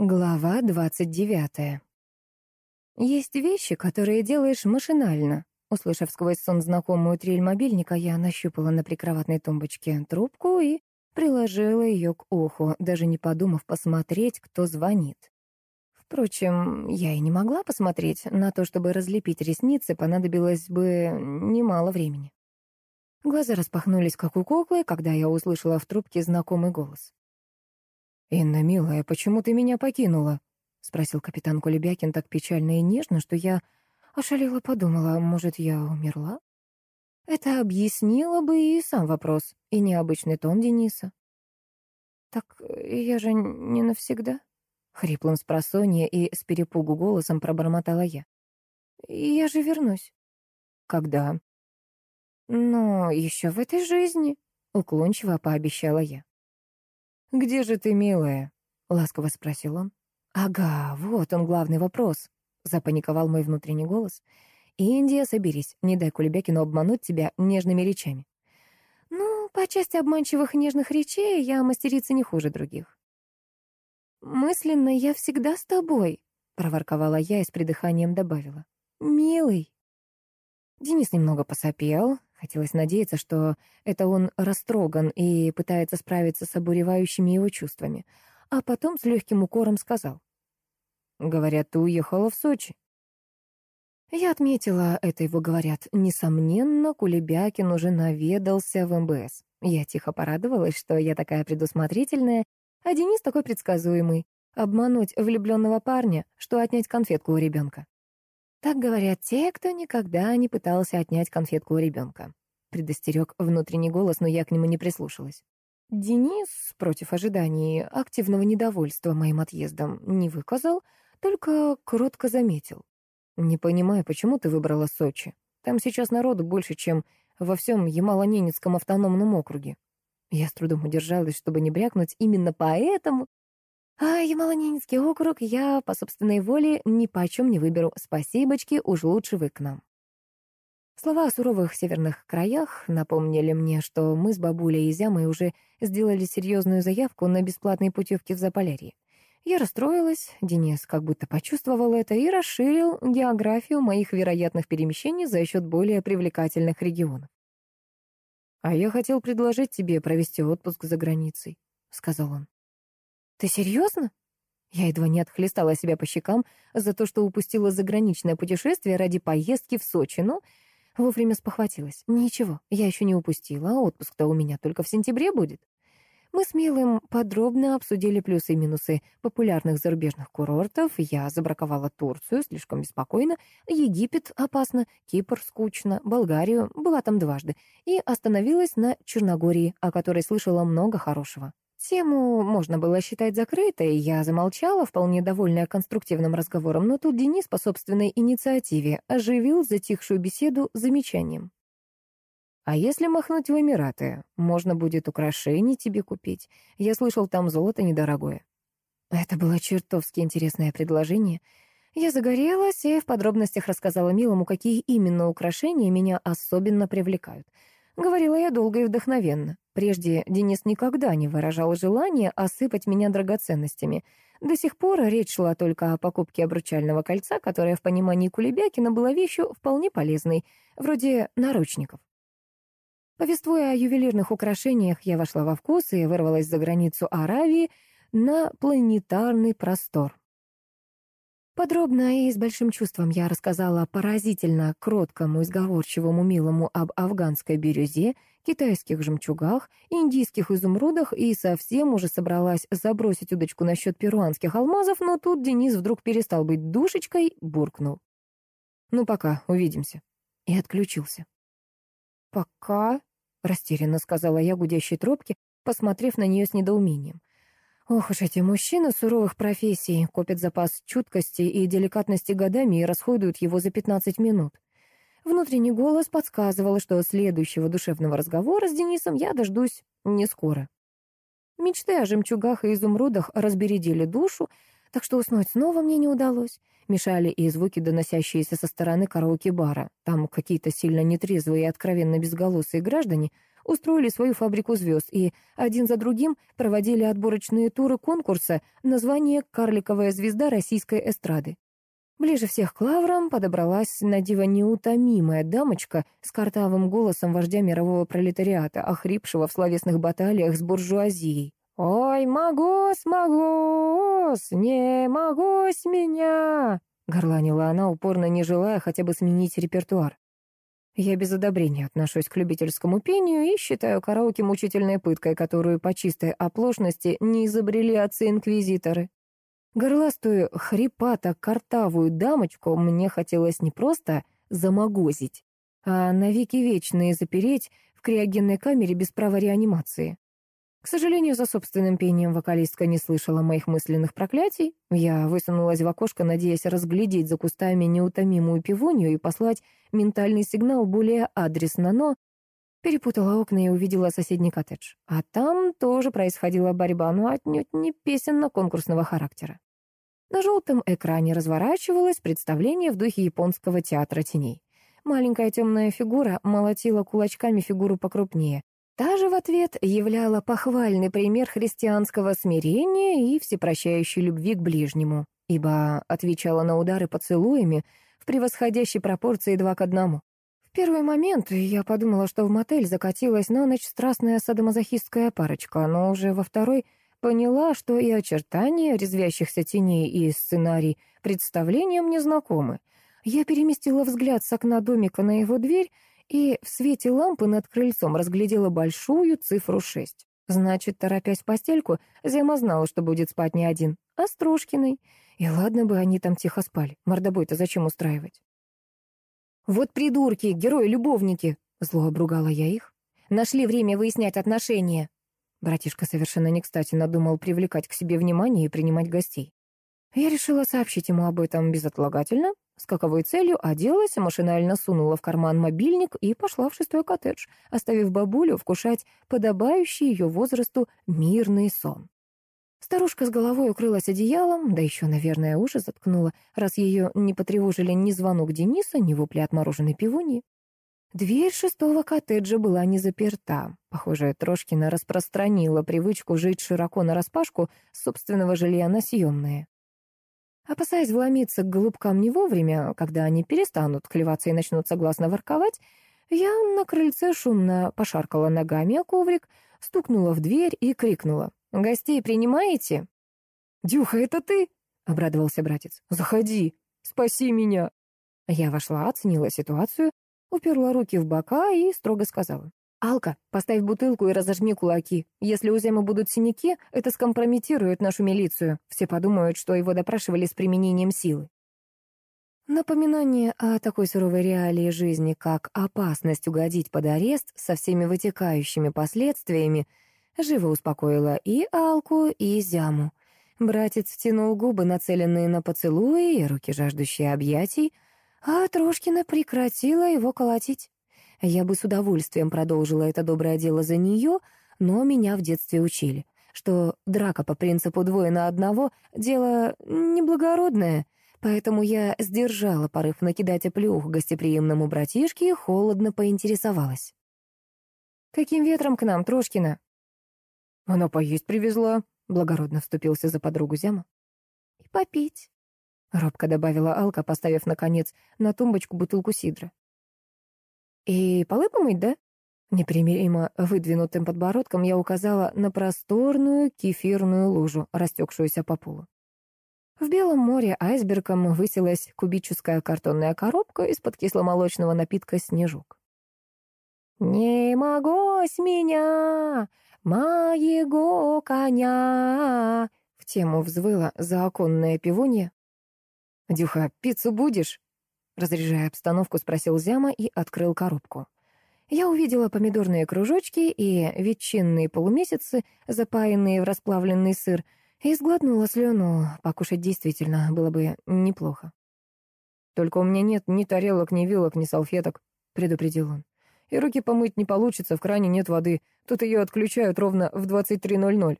Глава двадцать девятая. Есть вещи, которые делаешь машинально. Услышав сквозь сон знакомую трель мобильника, я нащупала на прикроватной тумбочке трубку и приложила ее к уху, даже не подумав посмотреть, кто звонит. Впрочем, я и не могла посмотреть. На то, чтобы разлепить ресницы, понадобилось бы немало времени. Глаза распахнулись, как у куклы, когда я услышала в трубке знакомый голос. «Инна, милая, почему ты меня покинула?» — спросил капитан Кулебякин так печально и нежно, что я ошалела подумала, может, я умерла? Это объяснило бы и сам вопрос, и необычный тон Дениса. «Так я же не навсегда?» — хриплым с и с перепугу голосом пробормотала я. «Я же вернусь». «Когда?» «Но еще в этой жизни», — уклончиво пообещала я. «Где же ты, милая?» — ласково спросил он. «Ага, вот он главный вопрос», — запаниковал мой внутренний голос. «Индия, соберись, не дай Кулебякину обмануть тебя нежными речами». «Ну, по части обманчивых нежных речей я мастерица не хуже других». «Мысленно я всегда с тобой», — проворковала я и с придыханием добавила. «Милый». Денис немного посопел, Хотелось надеяться, что это он растроган и пытается справиться с обуревающими его чувствами. А потом с легким укором сказал. «Говорят, ты уехала в Сочи». Я отметила, это его говорят. Несомненно, Кулебякин уже наведался в МБС. Я тихо порадовалась, что я такая предусмотрительная, а Денис такой предсказуемый. Обмануть влюбленного парня, что отнять конфетку у ребенка. Так говорят те, кто никогда не пытался отнять конфетку у ребенка. Предостерег внутренний голос, но я к нему не прислушалась. Денис, против ожиданий, активного недовольства моим отъездом не выказал, только кротко заметил. «Не понимаю, почему ты выбрала Сочи? Там сейчас народу больше, чем во всем Ямало-Ненецком автономном округе». Я с трудом удержалась, чтобы не брякнуть именно поэтому а Ямало-Ненецкий округ я по собственной воле ни почем не выберу. Спасибочки, уж лучше вы к нам. Слова о суровых северных краях напомнили мне, что мы с бабулей и Зямой уже сделали серьезную заявку на бесплатные путевки в Заполярье. Я расстроилась, Денис как будто почувствовал это и расширил географию моих вероятных перемещений за счет более привлекательных регионов. «А я хотел предложить тебе провести отпуск за границей», — сказал он. «Ты серьезно?» Я едва не отхлестала себя по щекам за то, что упустила заграничное путешествие ради поездки в Сочи, но вовремя спохватилась. Ничего, я еще не упустила, а отпуск-то у меня только в сентябре будет. Мы с Милым подробно обсудили плюсы и минусы популярных зарубежных курортов. Я забраковала Турцию, слишком беспокойно, Египет опасно, Кипр скучно, Болгарию, была там дважды, и остановилась на Черногории, о которой слышала много хорошего. Тему можно было считать закрытой, я замолчала, вполне довольная конструктивным разговором, но тут Денис по собственной инициативе оживил затихшую беседу замечанием. «А если махнуть в Эмираты, можно будет украшений тебе купить. Я слышал, там золото недорогое». Это было чертовски интересное предложение. Я загорелась и в подробностях рассказала Милому, какие именно украшения меня особенно привлекают — Говорила я долго и вдохновенно. Прежде Денис никогда не выражал желания осыпать меня драгоценностями. До сих пор речь шла только о покупке обручального кольца, которое в понимании Кулебякина было вещью вполне полезной, вроде наручников. Повествуя о ювелирных украшениях, я вошла во вкус и вырвалась за границу Аравии на планетарный простор. Подробно и с большим чувством я рассказала поразительно кроткому, изговорчивому, милому об афганской бирюзе, китайских жемчугах, индийских изумрудах и совсем уже собралась забросить удочку насчет перуанских алмазов, но тут Денис вдруг перестал быть душечкой, буркнул. «Ну пока, увидимся». И отключился. «Пока», — растерянно сказала я гудящей трубке, посмотрев на нее с недоумением. Ох уж эти мужчины суровых профессий копят запас чуткости и деликатности годами и расходуют его за 15 минут. Внутренний голос подсказывал, что следующего душевного разговора с Денисом я дождусь не скоро. Мечты о жемчугах и изумрудах разбередили душу, так что уснуть снова мне не удалось. Мешали и звуки, доносящиеся со стороны караоке-бара. Там какие-то сильно нетрезвые и откровенно безголосые граждане устроили свою фабрику звезд и один за другим проводили отборочные туры конкурса на звание «Карликовая звезда российской эстрады». Ближе всех к лаврам подобралась на диво неутомимая дамочка с картавым голосом вождя мирового пролетариата, охрипшего в словесных баталиях с буржуазией. «Ой, могусь, могусь, не могусь меня!» — горланила она, упорно не желая хотя бы сменить репертуар. Я без одобрения отношусь к любительскому пению и считаю караоке мучительной пыткой, которую по чистой оплошности не изобрели отцы-инквизиторы. Горластую, хрипато-картавую дамочку мне хотелось не просто замогозить, а навеки вечные запереть в криогенной камере без права реанимации. К сожалению, за собственным пением вокалистка не слышала моих мысленных проклятий. Я высунулась в окошко, надеясь разглядеть за кустами неутомимую пивунью и послать ментальный сигнал более адресно, но перепутала окна и увидела соседний коттедж. А там тоже происходила борьба, но отнюдь не песенно-конкурсного характера. На желтом экране разворачивалось представление в духе японского театра теней. Маленькая темная фигура молотила кулачками фигуру покрупнее. Та же в ответ являла похвальный пример христианского смирения и всепрощающей любви к ближнему, ибо отвечала на удары поцелуями в превосходящей пропорции два к одному. В первый момент я подумала, что в мотель закатилась на ночь страстная садомазохистская парочка, но уже во второй — Поняла, что и очертания резвящихся теней, и сценарий представления мне знакомы. Я переместила взгляд с окна домика на его дверь и в свете лампы над крыльцом разглядела большую цифру шесть. Значит, торопясь в постельку, Зема знала, что будет спать не один, а с Трошкиной. И ладно бы они там тихо спали. Мордобой-то зачем устраивать? «Вот придурки, герои-любовники!» — зло обругала я их. «Нашли время выяснять отношения!» Братишка совершенно не кстати надумал привлекать к себе внимание и принимать гостей. Я решила сообщить ему об этом безотлагательно, с каковой целью оделась, машинально сунула в карман мобильник и пошла в шестой коттедж, оставив бабулю вкушать подобающий ее возрасту мирный сон. Старушка с головой укрылась одеялом, да еще, наверное, уши заткнула, раз ее не потревожили ни звонок Дениса, ни вопли отмороженной пивуни. Дверь шестого коттеджа была не заперта. Похоже, Трошкина распространила привычку жить широко нараспашку собственного жилья на съемные. Опасаясь вломиться к голубкам не вовремя, когда они перестанут клеваться и начнут согласно ворковать, я на крыльце шумно пошаркала ногами о коврик, стукнула в дверь и крикнула. «Гостей принимаете?» «Дюха, это ты?» — обрадовался братец. «Заходи, спаси меня!» Я вошла, оценила ситуацию, уперла руки в бока и строго сказала. «Алка, поставь бутылку и разожми кулаки. Если у Зема будут синяки, это скомпрометирует нашу милицию. Все подумают, что его допрашивали с применением силы». Напоминание о такой суровой реалии жизни, как опасность угодить под арест со всеми вытекающими последствиями, живо успокоило и Алку, и Зяму. Братец втянул губы, нацеленные на поцелуи, и руки, жаждущие объятий, а Трошкина прекратила его колотить. Я бы с удовольствием продолжила это доброе дело за нее, но меня в детстве учили, что драка по принципу двое на одного — дело неблагородное, поэтому я сдержала порыв накидать оплюх гостеприимному братишке и холодно поинтересовалась. «Каким ветром к нам, Трошкина?» «Она поесть привезла», — благородно вступился за подругу Зяма. «И попить», — робко добавила Алка, поставив, наконец, на тумбочку бутылку сидра. «И полы помыть, да?» Непримиримо выдвинутым подбородком я указала на просторную кефирную лужу, растекшуюся по полу. В Белом море айсбергом высилась кубическая картонная коробка из-под кисломолочного напитка «Снежок». «Не могу с меня, моего коня!» В тему взвыла заоконная пивунья, «Дюха, пиццу будешь?» Разряжая обстановку, спросил Зяма и открыл коробку. Я увидела помидорные кружочки и ветчинные полумесяцы, запаянные в расплавленный сыр, и сглотнула слюну. Покушать действительно было бы неплохо. «Только у меня нет ни тарелок, ни вилок, ни салфеток», — предупредил он. «И руки помыть не получится, в кране нет воды. Тут ее отключают ровно в 23.00».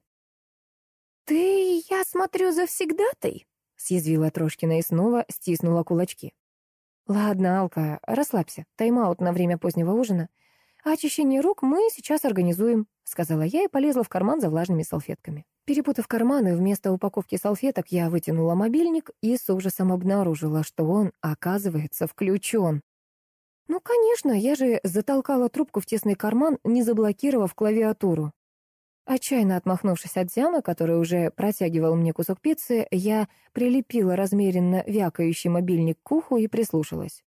«Ты, я смотрю, завсегдатай?» съязвила Трошкина и снова стиснула кулачки. «Ладно, Алка, расслабься. Тайм-аут на время позднего ужина. очищение рук мы сейчас организуем», — сказала я и полезла в карман за влажными салфетками. Перепутав карманы, вместо упаковки салфеток я вытянула мобильник и с ужасом обнаружила, что он, оказывается, включен. Ну, конечно, я же затолкала трубку в тесный карман, не заблокировав клавиатуру. Отчаянно отмахнувшись от Зяма, который уже протягивал мне кусок пиццы, я прилепила размеренно вякающий мобильник к уху и прислушалась.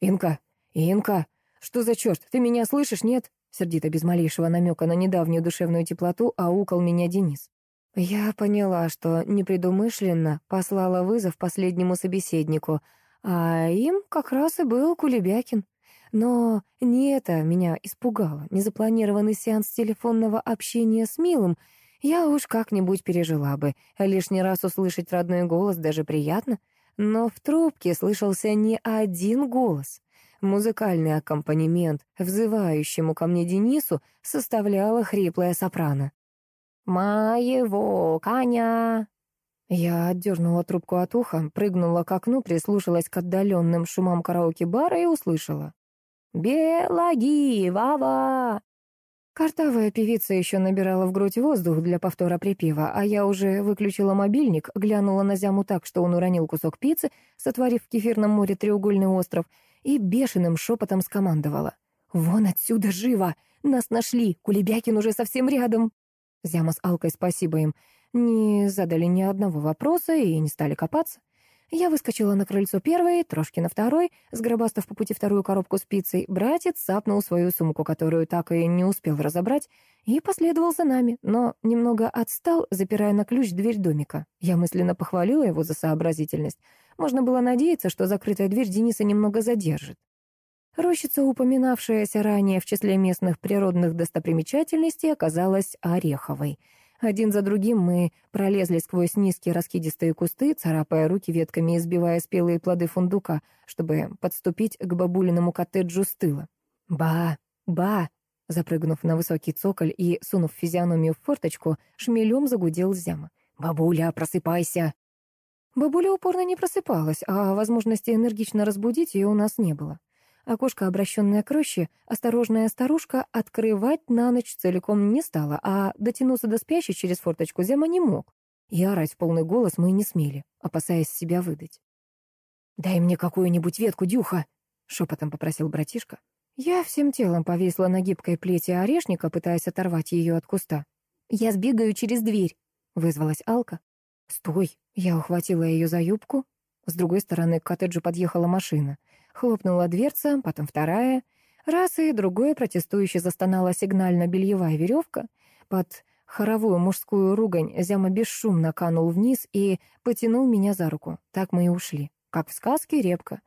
«Инка! Инка! Что за черт? Ты меня слышишь, нет?» Сердито, без малейшего намека на недавнюю душевную теплоту, аукал меня Денис. Я поняла, что непредумышленно послала вызов последнему собеседнику — а им как раз и был Кулебякин. Но не это меня испугало. Незапланированный сеанс телефонного общения с Милым я уж как-нибудь пережила бы. Лишний раз услышать родной голос даже приятно. Но в трубке слышался не один голос. Музыкальный аккомпанемент, взывающему ко мне Денису, составляла хриплая сопрано. «Моего коня я отдернула трубку от уха, прыгнула к окну, прислушалась к отдаленным шумам караоке-бара и услышала. «Белаги, Вава!» Картавая певица еще набирала в грудь воздух для повтора припева, а я уже выключила мобильник, глянула на зяму так, что он уронил кусок пиццы, сотворив в кефирном море треугольный остров, и бешеным шепотом скомандовала. «Вон отсюда живо! Нас нашли! Кулебякин уже совсем рядом!» Зяма с Алкой спасибо им не задали ни одного вопроса и не стали копаться. Я выскочила на крыльцо первой, трошки на второй, сгробастав по пути вторую коробку спицей. Братец сапнул свою сумку, которую так и не успел разобрать, и последовал за нами, но немного отстал, запирая на ключ дверь домика. Я мысленно похвалила его за сообразительность. Можно было надеяться, что закрытая дверь Дениса немного задержит. Рощица, упоминавшаяся ранее в числе местных природных достопримечательностей, оказалась ореховой — один за другим мы пролезли сквозь низкие раскидистые кусты, царапая руки ветками и сбивая спелые плоды фундука, чтобы подступить к бабулиному коттеджу с тыла. «Ба! Ба!» Запрыгнув на высокий цоколь и сунув физиономию в форточку, шмелем загудел Зяма. «Бабуля, просыпайся!» Бабуля упорно не просыпалась, а возможности энергично разбудить ее у нас не было. Окошко, обращенное к роще, осторожная старушка открывать на ночь целиком не стала, а дотянуться до спящей через форточку Зема не мог. И орать в полный голос мы не смели, опасаясь себя выдать. «Дай мне какую-нибудь ветку, Дюха!» — шепотом попросил братишка. Я всем телом повисла на гибкой плете орешника, пытаясь оторвать ее от куста. «Я сбегаю через дверь», — вызвалась Алка. «Стой!» — я ухватила ее за юбку. С другой стороны к коттеджу подъехала машина — Хлопнула дверца, потом вторая. Раз и другое протестующе застонала сигнально-бельевая веревка. Под хоровую мужскую ругань Зяма бесшумно канул вниз и потянул меня за руку. Так мы и ушли. Как в сказке репка.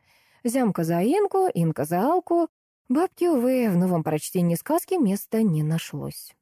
Зямка за Инку, Инка за Алку. Бабки, увы, в новом прочтении сказки места не нашлось.